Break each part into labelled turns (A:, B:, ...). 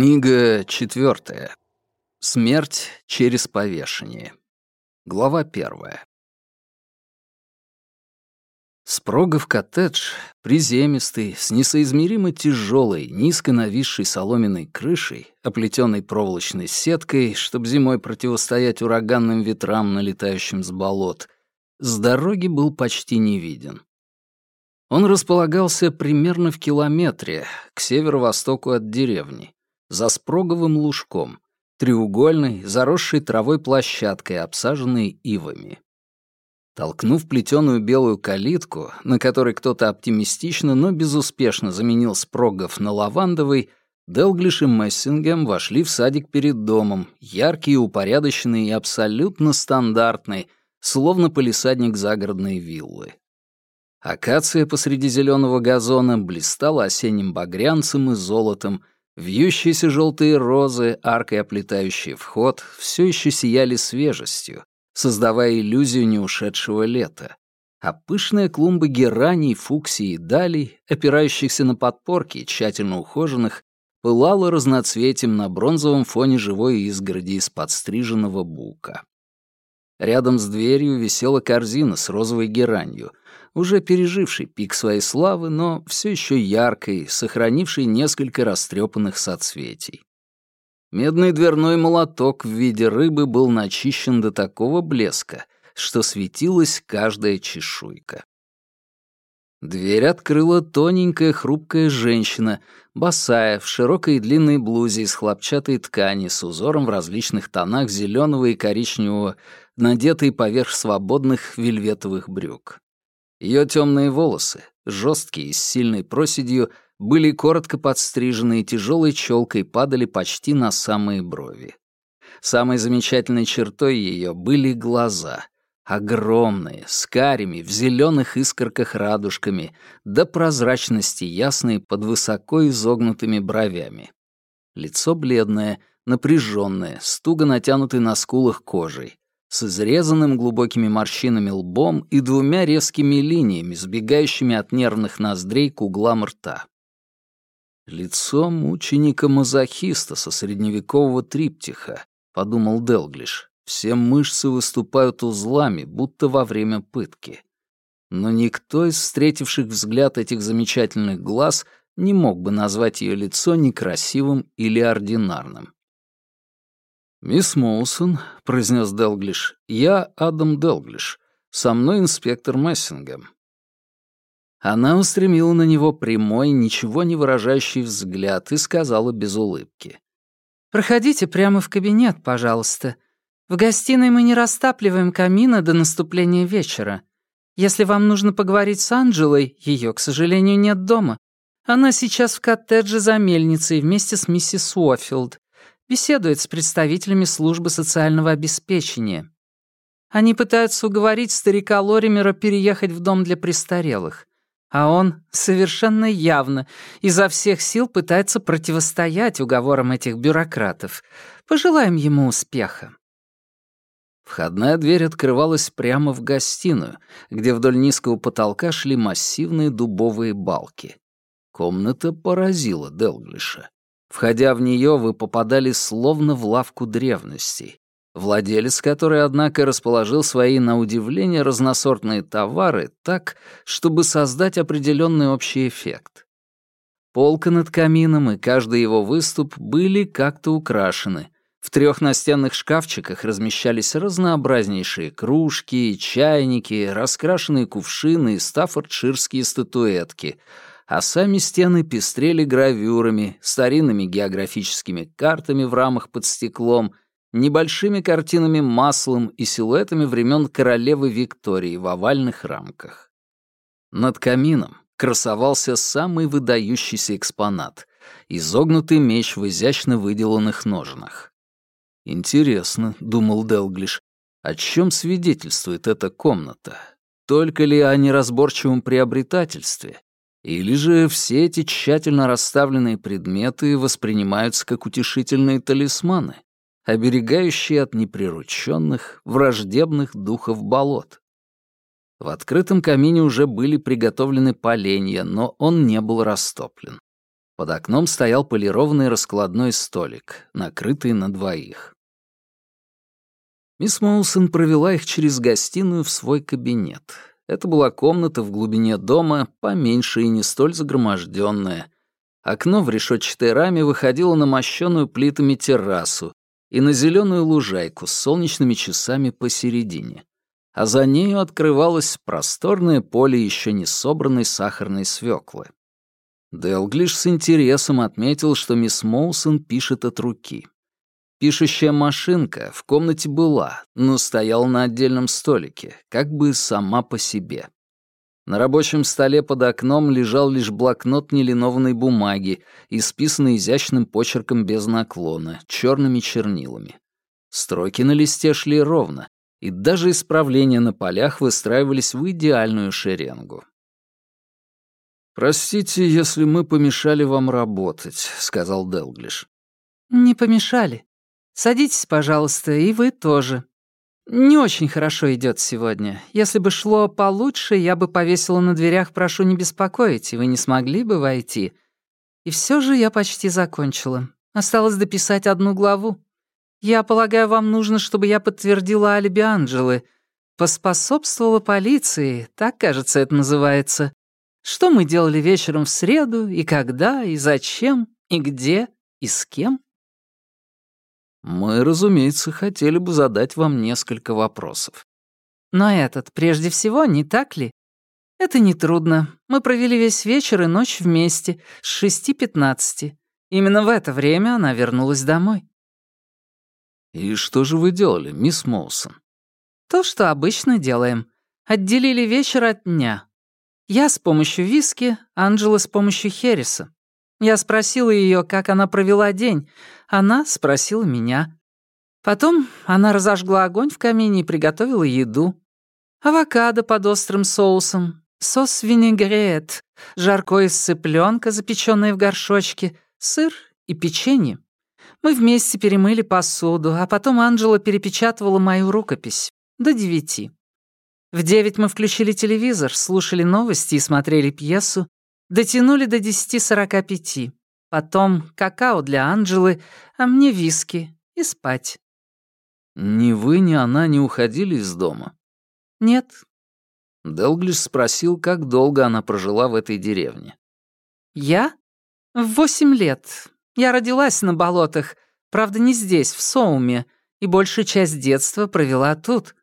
A: Книга четвертая. Смерть через повешение. Глава первая. Спрогов коттедж, приземистый, с несоизмеримо тяжелой, низко нависшей соломенной крышей, оплетенной проволочной сеткой, чтобы зимой противостоять ураганным ветрам, налетающим с болот, с дороги был почти не виден. Он располагался примерно в километре к северо-востоку от деревни, за спроговым лужком, треугольной, заросшей травой площадкой, обсаженной ивами. Толкнув плетеную белую калитку, на которой кто-то оптимистично, но безуспешно заменил спрогов на лавандовый, Делглиш и Мессингем вошли в садик перед домом, яркий, упорядоченный и абсолютно стандартный, словно полисадник загородной виллы. Акация посреди зеленого газона блистала осенним багрянцем и золотом, Вьющиеся желтые розы, аркой оплетающие вход, все еще сияли свежестью, создавая иллюзию неушедшего лета. А пышные клумбы гераний, фуксий и далей, опирающихся на подпорки, тщательно ухоженных, пылало разноцветием на бронзовом фоне живой изгороди из подстриженного бука. Рядом с дверью висела корзина с розовой геранью, уже переживший пик своей славы, но все еще яркой, сохранившей несколько растрепанных соцветий. Медный дверной молоток в виде рыбы был начищен до такого блеска, что светилась каждая чешуйка. Дверь открыла тоненькая хрупкая женщина, босая, в широкой и длинной блузе из хлопчатой ткани с узором в различных тонах зеленого и коричневого, надетой поверх свободных вельветовых брюк. Ее темные волосы, жесткие и с сильной проседью, были коротко подстрижены и тяжелой челкой падали почти на самые брови. Самой замечательной чертой ее были глаза. Огромные, с карими, в зеленых искорках радужками, до прозрачности ясные под высоко изогнутыми бровями. Лицо бледное, напряженное, с туго натянутой на скулах кожей с изрезанным глубокими морщинами лбом и двумя резкими линиями, сбегающими от нервных ноздрей к углам рта. «Лицо мученика-мазохиста со средневекового триптиха», — подумал Делглиш. «Все мышцы выступают узлами, будто во время пытки». Но никто из встретивших взгляд этих замечательных глаз не мог бы назвать ее лицо некрасивым или ординарным. «Мисс Моусон», — произнес Делглиш, — «я Адам Делглиш. Со мной инспектор Мессингем». Она устремила на него прямой, ничего не выражающий взгляд и сказала без улыбки.
B: «Проходите прямо в кабинет, пожалуйста. В гостиной мы не растапливаем камина до наступления вечера. Если вам нужно поговорить с Анджелой, ее, к сожалению, нет дома. Она сейчас в коттедже за мельницей вместе с миссис Уофилд беседует с представителями службы социального обеспечения. Они пытаются уговорить старика Лоримера переехать в дом для престарелых, а он совершенно явно изо всех сил пытается противостоять уговорам этих бюрократов. Пожелаем ему успеха.
A: Входная дверь открывалась прямо в гостиную, где вдоль низкого потолка шли массивные дубовые балки. Комната поразила Делглиша. Входя в нее, вы попадали словно в лавку древностей, владелец которой, однако, расположил свои, на удивление, разносортные товары так, чтобы создать определенный общий эффект. Полка над камином и каждый его выступ были как-то украшены. В трех настенных шкафчиках размещались разнообразнейшие кружки, чайники, раскрашенные кувшины и стаффордширские статуэтки — а сами стены пестрели гравюрами, старинными географическими картами в рамах под стеклом, небольшими картинами маслом и силуэтами времен королевы Виктории в овальных рамках. Над камином красовался самый выдающийся экспонат — изогнутый меч в изящно выделанных ножнах. «Интересно», — думал Делглиш, — «о чем свидетельствует эта комната? Только ли о неразборчивом приобретательстве? Или же все эти тщательно расставленные предметы воспринимаются как утешительные талисманы, оберегающие от неприрученных, враждебных духов болот. В открытом камине уже были приготовлены поленья, но он не был растоплен. Под окном стоял полированный раскладной столик, накрытый на двоих. Мисс Моусон провела их через гостиную в свой кабинет. Это была комната в глубине дома, поменьше и не столь загроможденная. Окно в решетчатой раме выходило на мощенную плитами террасу и на зеленую лужайку с солнечными часами посередине. А за нею открывалось просторное поле еще не собранной сахарной свеклы. Делглиш с интересом отметил, что мисс Моусон пишет от руки. Пишущая машинка в комнате была, но стояла на отдельном столике, как бы сама по себе. На рабочем столе под окном лежал лишь блокнот нелинованной бумаги, исписанный изящным почерком без наклона, черными чернилами. Строки на листе шли ровно, и даже исправления на полях выстраивались в идеальную шеренгу. «Простите, если мы помешали вам работать», — сказал Делглиш.
B: «Не помешали. Садитесь, пожалуйста, и вы тоже. Не очень хорошо идет сегодня. Если бы шло получше, я бы повесила на дверях «Прошу не беспокоить», и вы не смогли бы войти. И все же я почти закончила. Осталось дописать одну главу. Я полагаю, вам нужно, чтобы я подтвердила алиби Анджелы. Поспособствовала полиции, так, кажется, это называется. Что мы делали вечером в среду, и когда, и зачем, и где, и с кем?
A: Мы, разумеется, хотели бы задать вам несколько вопросов.
B: Но этот прежде всего, не так ли? Это нетрудно. Мы провели весь вечер и ночь вместе, с 6.15. Именно в это время она вернулась домой.
A: И что же вы делали, мисс Моусон?
B: То, что обычно делаем. Отделили вечер от дня. Я с помощью виски, Анджела с помощью Херриса. Я спросила ее, как она провела день. Она спросила меня. Потом она разожгла огонь в камине и приготовила еду. Авокадо под острым соусом, сос винегрет, жаркое из цыпленка, запеченное в горшочке, сыр и печенье. Мы вместе перемыли посуду, а потом Анжела перепечатывала мою рукопись. До девяти. В девять мы включили телевизор, слушали новости и смотрели пьесу, Дотянули до 10.45. Потом какао для Анджелы, а мне виски и спать.
A: Ни вы, ни она не уходили из дома?
B: Нет.
A: Делглиш спросил, как долго она прожила в этой деревне.
B: Я? В восемь лет. Я родилась на болотах, правда, не здесь, в Соуме, и большую часть детства провела тут.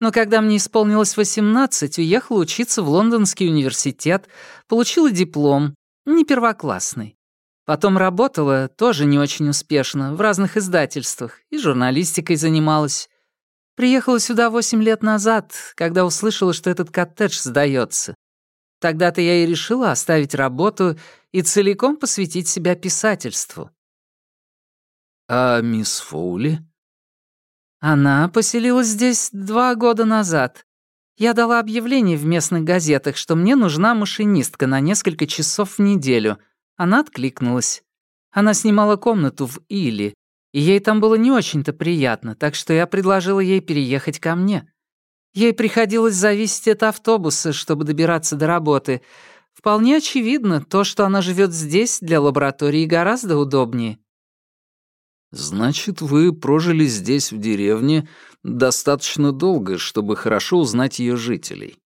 B: Но когда мне исполнилось 18, уехала учиться в Лондонский университет, получила диплом, не первоклассный. Потом работала, тоже не очень успешно, в разных издательствах, и журналистикой занималась. Приехала сюда 8 лет назад, когда услышала, что этот коттедж сдается. Тогда-то я и решила оставить работу и целиком посвятить себя писательству.
A: «А мисс Фоули?»
B: Она поселилась здесь два года назад. Я дала объявление в местных газетах, что мне нужна машинистка на несколько часов в неделю. Она откликнулась. Она снимала комнату в Или, и ей там было не очень-то приятно, так что я предложила ей переехать ко мне. Ей приходилось зависеть от автобуса, чтобы добираться до работы. Вполне очевидно, то, что она живет здесь, для лаборатории гораздо удобнее.
A: Значит, вы прожили здесь, в деревне, достаточно долго, чтобы хорошо узнать ее жителей.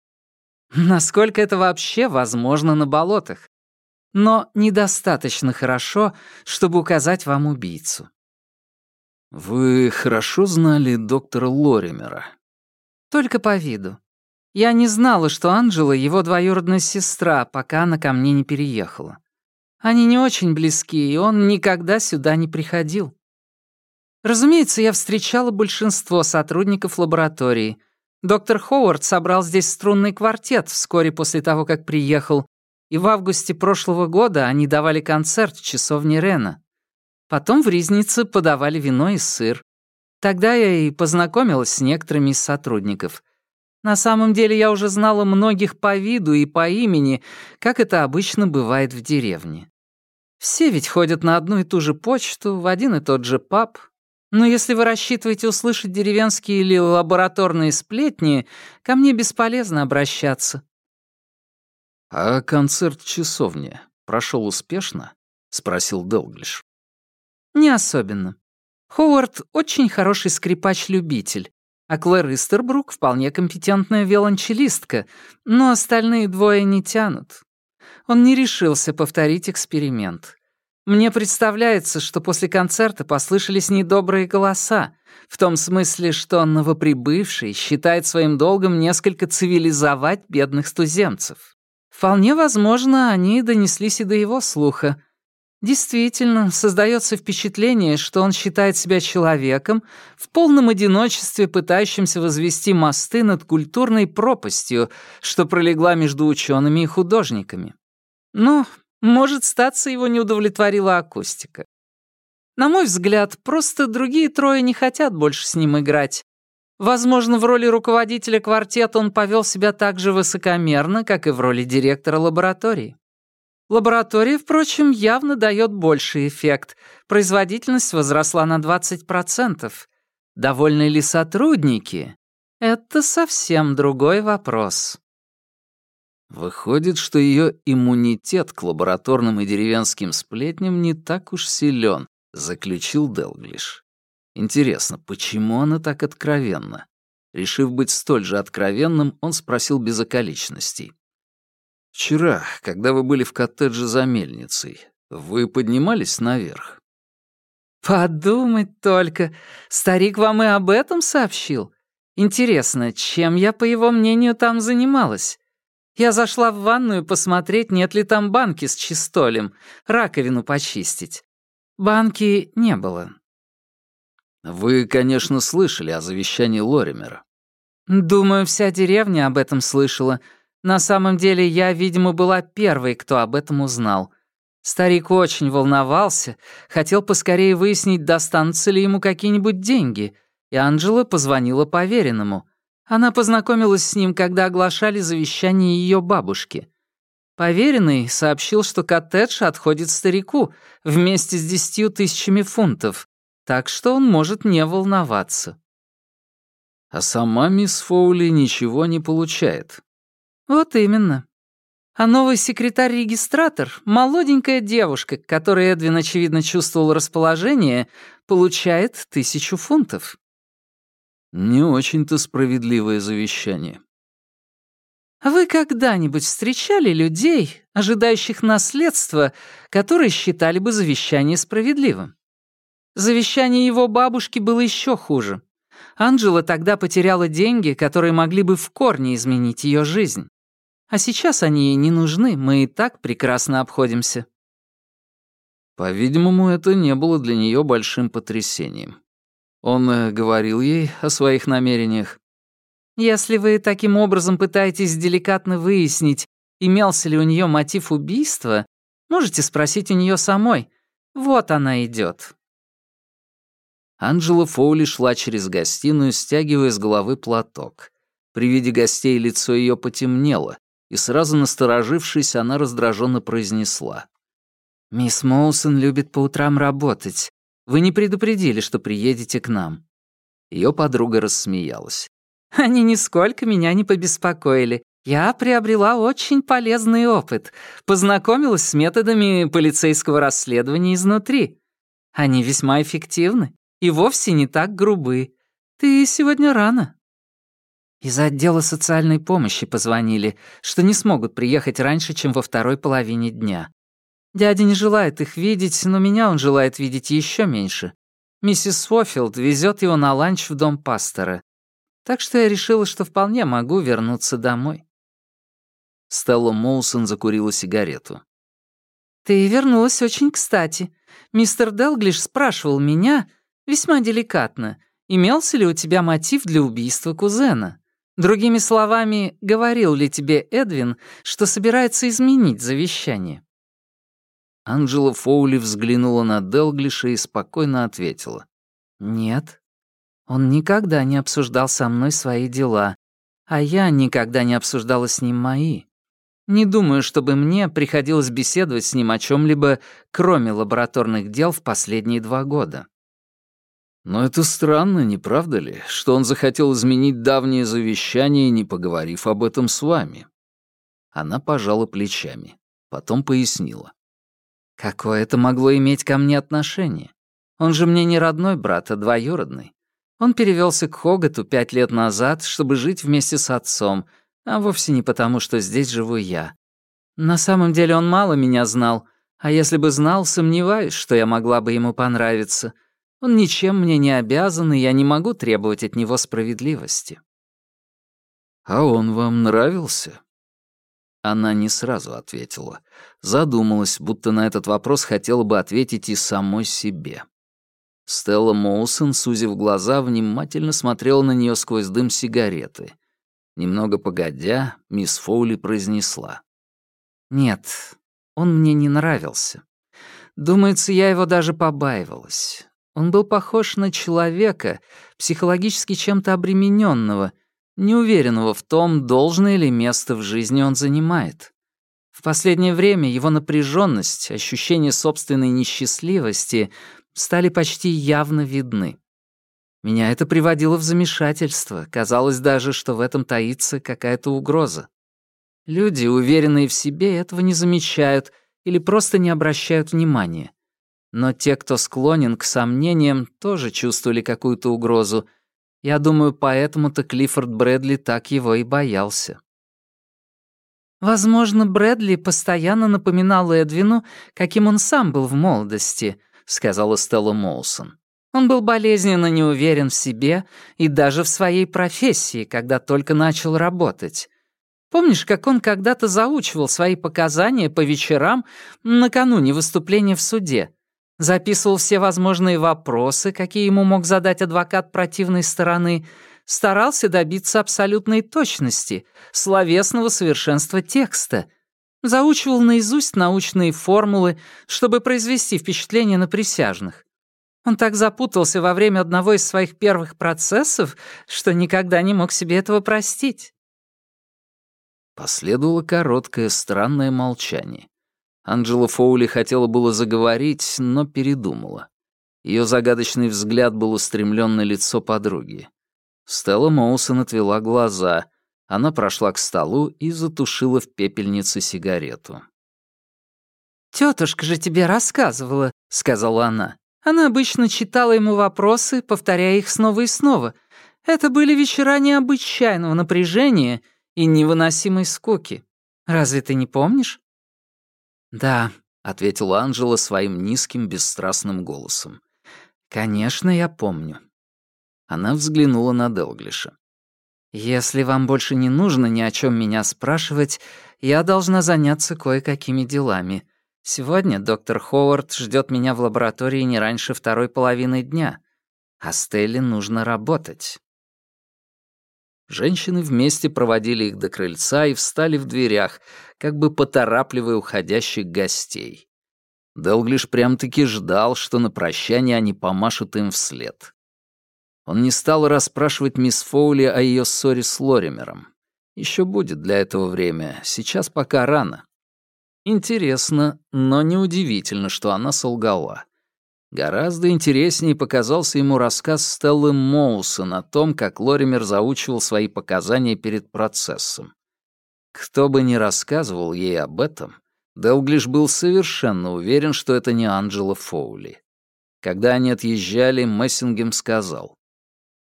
B: Насколько это вообще возможно на болотах? Но недостаточно хорошо, чтобы указать вам убийцу.
A: Вы хорошо знали доктора Лоримера?
B: Только по виду. Я не знала, что Анжела — его двоюродная сестра, пока она ко мне не переехала. Они не очень близки, и он никогда сюда не приходил. Разумеется, я встречала большинство сотрудников лаборатории. Доктор Ховард собрал здесь струнный квартет вскоре после того, как приехал, и в августе прошлого года они давали концерт в часовне Рена. Потом в Ризнице подавали вино и сыр. Тогда я и познакомилась с некоторыми из сотрудников. На самом деле я уже знала многих по виду и по имени, как это обычно бывает в деревне. Все ведь ходят на одну и ту же почту, в один и тот же паб, но если вы рассчитываете услышать деревенские или лабораторные сплетни, ко мне бесполезно обращаться».
A: «А концерт в часовне прошел успешно?» спросил Делглиш.
B: «Не особенно. Ховард очень хороший скрипач-любитель, а Клэр Истербрук вполне компетентная виолончелистка, но остальные двое не тянут. Он не решился повторить эксперимент. Мне представляется, что после концерта послышались недобрые голоса, в том смысле, что новоприбывший считает своим долгом несколько цивилизовать бедных стуземцев. Вполне возможно, они донеслись и до его слуха. Действительно, создается впечатление, что он считает себя человеком, в полном одиночестве пытающимся возвести мосты над культурной пропастью, что пролегла между учеными и художниками. Но, может, статься его не удовлетворила акустика. На мой взгляд, просто другие трое не хотят больше с ним играть. Возможно, в роли руководителя квартета он повел себя так же высокомерно, как и в роли директора лаборатории. Лаборатория, впрочем, явно дает больший эффект. Производительность возросла на 20%. Довольны ли сотрудники? Это совсем другой вопрос.
A: Выходит, что ее иммунитет к лабораторным и деревенским сплетням не так уж силен, заключил Делглиш. Интересно, почему она так откровенна? Решив быть столь же откровенным, он спросил без околичностей. «Вчера, когда вы были в коттедже за мельницей, вы поднимались наверх?»
B: «Подумать только! Старик вам и об этом сообщил? Интересно, чем я, по его мнению, там занималась? Я зашла в ванную посмотреть, нет ли там банки с чистолем, раковину почистить. Банки не было».
A: «Вы, конечно, слышали о завещании Лоримера».
B: «Думаю, вся деревня об этом слышала», на самом деле, я, видимо, была первой, кто об этом узнал. Старик очень волновался, хотел поскорее выяснить, достанутся ли ему какие-нибудь деньги, и Анджела позвонила поверенному. Она познакомилась с ним, когда оглашали завещание ее бабушки. Поверенный сообщил, что коттедж отходит старику вместе с десятью тысячами фунтов, так что он может не волноваться.
A: А сама мисс Фоули ничего не получает.
B: «Вот именно. А новый секретарь-регистратор, молоденькая девушка, к которой Эдвин, очевидно, чувствовал расположение, получает тысячу фунтов».
A: Не очень-то справедливое завещание.
B: А вы когда-нибудь встречали людей, ожидающих наследства, которые считали бы завещание справедливым? Завещание его бабушки было еще хуже. Анджела тогда потеряла деньги, которые могли бы в корне изменить ее жизнь. А сейчас они ей не нужны, мы и так прекрасно обходимся».
A: По-видимому, это не было для нее большим потрясением. Он э, говорил ей о своих намерениях.
B: «Если вы таким образом пытаетесь деликатно выяснить, имелся ли у нее мотив убийства, можете спросить у нее самой. Вот она идет.
A: Анджела Фоули шла через гостиную, стягивая с головы платок. При виде гостей лицо ее потемнело, и сразу насторожившись, она раздраженно произнесла.
B: «Мисс Моусон любит по утрам работать. Вы не предупредили, что приедете к нам».
A: Ее подруга рассмеялась.
B: «Они нисколько меня не побеспокоили. Я приобрела очень полезный опыт, познакомилась с методами полицейского расследования изнутри. Они весьма эффективны и вовсе не так грубы. Ты сегодня рано». Из отдела социальной помощи позвонили, что не смогут приехать раньше, чем во второй половине дня. Дядя не желает их видеть, но меня он желает видеть еще меньше. Миссис Свофилд везет его на ланч в дом пастора. Так что я решила, что вполне могу вернуться домой.
A: Стелла Моусон закурила сигарету.
B: «Ты вернулась очень кстати. Мистер Делглиш спрашивал меня, весьма деликатно, имелся ли у тебя мотив для убийства кузена. Другими словами, говорил ли тебе Эдвин, что собирается изменить завещание?»
A: Анджела Фоули взглянула на Делглиша и спокойно ответила.
B: «Нет. Он никогда не обсуждал со мной свои дела, а я никогда не обсуждала с ним мои. Не думаю, чтобы мне приходилось беседовать с ним о чем либо кроме лабораторных дел в последние два года.
A: Но это странно, не правда ли, что он захотел изменить давнее завещание, не поговорив об этом с вами? Она пожала плечами, потом пояснила.
B: Какое это могло иметь ко мне отношение? Он же мне не родной брат, а двоюродный. Он перевелся к Хогату пять лет назад, чтобы жить вместе с отцом, а вовсе не потому, что здесь живу я. На самом деле он мало меня знал, а если бы знал, сомневаюсь, что я могла бы ему понравиться. Он ничем мне не обязан, и я не могу требовать от него справедливости.
A: «А он вам нравился?» Она не сразу ответила. Задумалась, будто на этот вопрос хотела бы ответить и самой себе. Стелла Моусон, сузив глаза, внимательно смотрела на нее сквозь дым сигареты. Немного погодя, мисс Фоули произнесла.
B: «Нет, он мне не нравился. Думается, я его даже побаивалась. Он был похож на человека, психологически чем-то обремененного, неуверенного в том, должное ли место в жизни он занимает. В последнее время его напряженность, ощущение собственной несчастливости стали почти явно видны. Меня это приводило в замешательство, казалось даже, что в этом таится какая-то угроза. Люди, уверенные в себе, этого не замечают или просто не обращают внимания. Но те, кто склонен к сомнениям, тоже чувствовали какую-то угрозу. Я думаю, поэтому-то Клиффорд Брэдли так его и боялся. Возможно, Брэдли постоянно напоминал Эдвину, каким он сам был в молодости, сказала Стелла Моусон. Он был болезненно неуверен в себе и даже в своей профессии, когда только начал работать. Помнишь, как он когда-то заучивал свои показания по вечерам накануне выступления в суде? Записывал все возможные вопросы, какие ему мог задать адвокат противной стороны, старался добиться абсолютной точности, словесного совершенства текста, заучивал наизусть научные формулы, чтобы произвести впечатление на присяжных. Он так запутался во время одного из своих первых процессов, что никогда не мог себе этого простить.
A: Последовало короткое странное молчание. Анджела Фоули хотела было заговорить, но передумала. Ее загадочный взгляд был устремлен на лицо подруги. Стелла Моусон отвела глаза. Она прошла к столу и затушила в пепельнице сигарету.
B: «Тётушка же тебе рассказывала», — сказала она. Она обычно читала ему вопросы, повторяя их снова и снова. Это были вечера необычайного напряжения и невыносимой скуки. Разве ты не помнишь? «Да», — ответила Анжела своим низким, бесстрастным голосом. «Конечно, я помню». Она взглянула на Делглиша. «Если вам больше не нужно ни о чем меня спрашивать, я должна заняться кое-какими делами. Сегодня доктор Ховард ждет меня в лаборатории не раньше второй половины дня, а Стелле нужно работать».
A: Женщины вместе проводили их до крыльца и встали в дверях, как бы поторапливая уходящих гостей. Делглиш прям-таки ждал, что на прощание они помашут им вслед. Он не стал расспрашивать мисс Фоули о ее ссоре с Лоримером. Еще будет для этого время, сейчас пока рано. Интересно, но неудивительно, что она солгала. Гораздо интереснее показался ему рассказ Стеллы Моусон о том, как Лоример заучивал свои показания перед процессом. Кто бы ни рассказывал ей об этом, Делглиш был совершенно уверен, что это не Анджела Фоули. Когда они отъезжали, Мессингем сказал,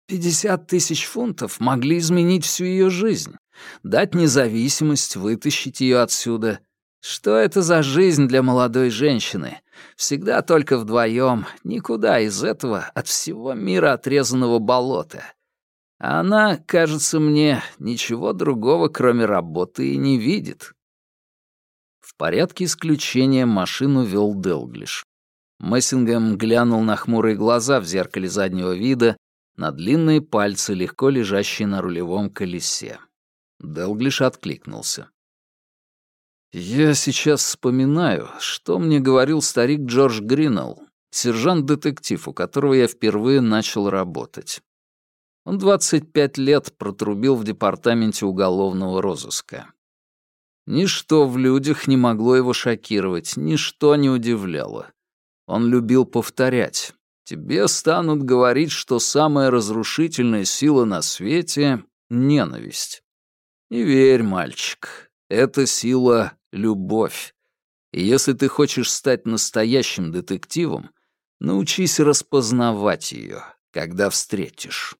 A: «Пятьдесят тысяч фунтов могли изменить всю ее жизнь, дать независимость, вытащить ее отсюда. Что это за жизнь для молодой женщины? Всегда только вдвоем, никуда из этого, от всего мира отрезанного болота. А она, кажется мне, ничего другого, кроме работы, и не видит. В порядке исключения машину вел Делглиш. Мессингем глянул на хмурые глаза в зеркале заднего вида, на длинные пальцы, легко лежащие на рулевом колесе. Делглиш откликнулся. Я сейчас вспоминаю, что мне говорил старик Джордж Гринелл, сержант-детектив, у которого я впервые начал работать. Он 25 лет протрубил в департаменте уголовного розыска. Ничто в людях не могло его шокировать, ничто не удивляло. Он любил повторять. Тебе станут говорить, что самая разрушительная сила на свете — ненависть. Не верь, мальчик, эта сила любовь. Если ты хочешь стать настоящим детективом, научись распознавать ее, когда встретишь.